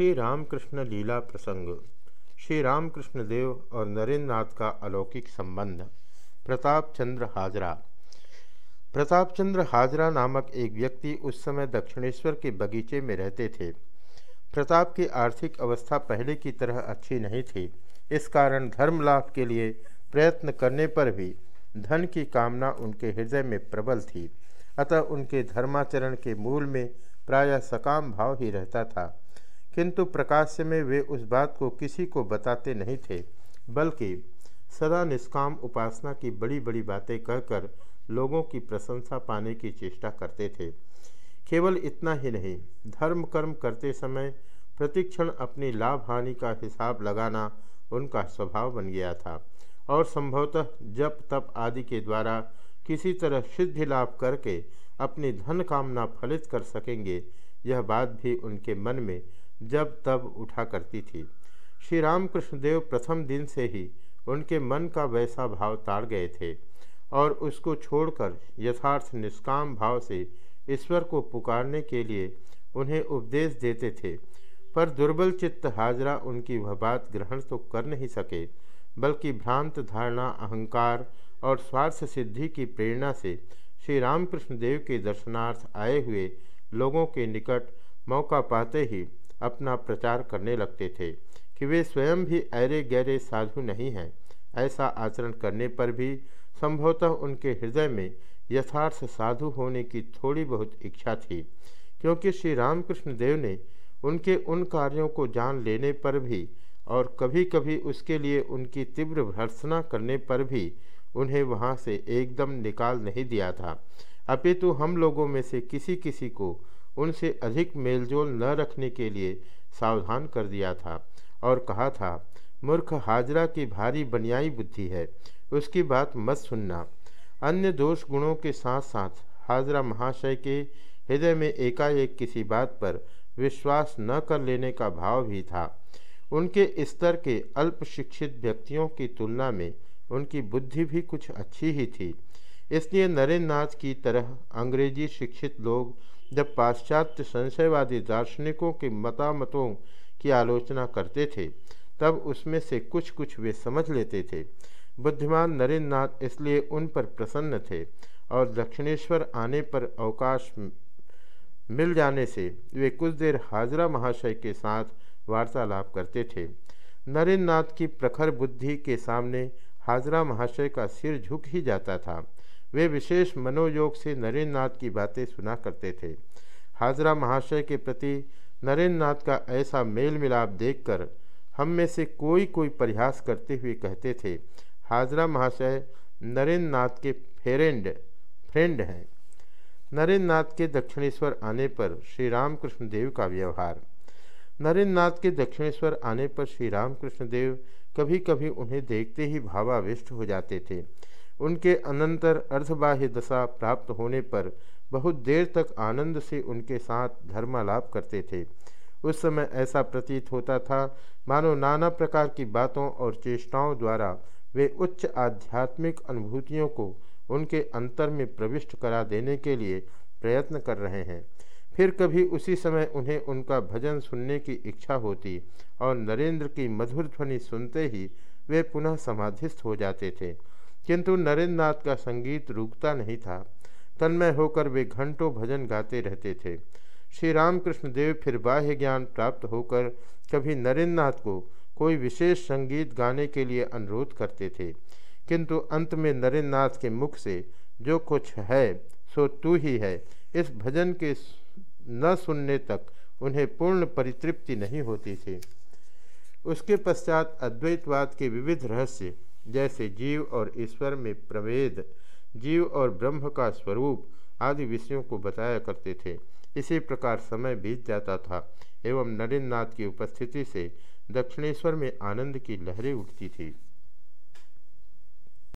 श्री रामकृष्ण लीला प्रसंग। श्री रामकृष्ण देव और नरेंद्र नाथ का अलौकिक संबंध। प्रताप चंद्र हाजरा। प्रताप चंद्र हाजरा नामक एक व्यक्ति उस समय दक्षिणेश्वर के बगीचे में रहते थे। प्रताप की आर्थिक अवस्था पहले की तरह अच्छी नहीं थी। इस कारण धर्म लाभ के लिए प्रयत्न करने पर भी धन की कामना उनके हृदय में प्रबल थी। अतः उनके धर्माचरण के मूल में प्रायः सकाम भाव ही रहता था। किंतु प्रकाश्य में वे उस बात को किसी को बताते नहीं थे, बल्कि सदा निष्काम उपासना की बड़ी बड़ी बातें कहकर लोगों की प्रशंसा पाने की चेष्टा करते थे। केवल इतना ही नहीं धर्म कर्म करते समय प्रतिक्षण अपनी लाभ हानि का हिसाब लगाना उनका स्वभाव बन गया था और संभवतः जप, तप आदि के द्वारा किसी तरह सिद्धि लाभ करके अपनी धन कामना फलित कर सकेंगे, यह बात भी उनके मन में जब तब उठा करती थी। श्री रामकृष्ण देव प्रथम दिन से ही उनके मन का वैसा भाव ताड़ गए थे और उसको छोड़कर यथार्थ निष्काम भाव से ईश्वर को पुकारने के लिए उन्हें उपदेश देते थे। पर दुर्बल चित्त हाजरा उनकी वह बात ग्रहण तो कर नहीं सके, बल्कि भ्रांत धारणा, अहंकार और स्वार्थ सिद्धि की प्रेरणा से श्री रामकृष्ण देव के दर्शनार्थ आए हुए लोगों के निकट मौका पाते ही अपना प्रचार करने लगते थे कि वे स्वयं भी ऐरे गहरे साधु नहीं हैं। ऐसा आचरण करने पर भी संभवतः उनके हृदय में यथार्थ साधु होने की थोड़ी बहुत इच्छा थी, क्योंकि श्री रामकृष्ण देव ने उनके उन कार्यों को जान लेने पर भी और कभी कभी उसके लिए उनकी तीव्र भर्सना करने पर भी उन्हें वहाँ से एकदम निकाल नहीं दिया था। अपितु हम लोगों में से किसी किसी को उनसे अधिक मेलजोल न रखने के लिए सावधान कर दिया था और कहा था, मूर्ख हाजरा की भारी बनियाई बुद्धि है, उसकी बात मत सुनना। अन्य दोष गुणों के साथ साथ हाजरा महाशय के हृदय में एकाएक किसी बात पर विश्वास न कर लेने का भाव भी था। उनके स्तर के अल्प शिक्षित व्यक्तियों की तुलना में उनकी बुद्धि भी कुछ अच्छी ही थी। इसलिए नरेंद्र नाथ की तरह अंग्रेज़ी शिक्षित लोग, जब पाश्चात्य संशयवादी दार्शनिकों के मतामतों की आलोचना करते थे, तब उसमें से कुछ कुछ वे समझ लेते थे। बुद्धिमान नरेंद्र नाथ इसलिए उन पर प्रसन्न थे और दक्षिणेश्वर आने पर अवकाश मिल जाने से वे कुछ देर हाजरा महाशय के साथ वार्तालाप करते थे। नरेंद्र नाथ की प्रखर बुद्धि के सामने हाजरा महाशय का सिर झुक ही जाता था। वे विशेष मनोयोग से नरेंद्र नाथ की बातें सुना करते थे। हाजरा महाशय के प्रति नरेंद्र नाथ का ऐसा मेल मिलाप देखकर हम में से कोई कोई प्रयास करते हुए कहते थे, हाजरा महाशय नरेंद्र नाथ के फेरेंड, फ्रेंड हैं। नरेंद्र नाथ के दक्षिणेश्वर आने पर श्री रामकृष्ण देव का व्यवहार नरेंद्र नाथ के दक्षिणेश्वर आने पर श्री रामकृष्ण देव कभी कभी उन्हें देखते ही भावाविष्ट हो जाते थे। उनके अनंतर अर्धबाह्य दशा प्राप्त होने पर बहुत देर तक आनंद से उनके साथ धर्मालाप करते थे। उस समय ऐसा प्रतीत होता था, मानो नाना प्रकार की बातों और चेष्टाओं द्वारा वे उच्च आध्यात्मिक अनुभूतियों को उनके अंतर में प्रविष्ट करा देने के लिए प्रयत्न कर रहे हैं। फिर कभी उसी समय उन्हें उनका भजन सुनने की इच्छा होती और नरेंद्र की मधुर ध्वनि सुनते ही वे पुनः समाधिस्थ हो जाते थे। किंतु नरेंद्र नाथ का संगीत रुकता नहीं था। तन्मय होकर वे घंटों भजन गाते रहते थे। श्री रामकृष्ण देव फिर बाह्य ज्ञान प्राप्त होकर कभी नरेंद्र नाथ को कोई विशेष संगीत गाने के लिए अनुरोध करते थे। किंतु अंत में नरेंद्र नाथ के मुख से, जो कुछ है, सो तू ही है। इस भजन के न सुनने तक उन्हें पूर्ण परितृप्ति नहीं होती थी। उसके पश्चात अद्वैतवाद के विविध रहस्य, जैसे जीव और ईश्वर में प्रभेद जीव और ब्रह्म का स्वरूप आदि विषयों को बताया करते थे। इसी प्रकार समय बीत जाता था एवं नरेंद्र नाथ की उपस्थिति से दक्षिणेश्वर में आनंद की लहरें उठती थी।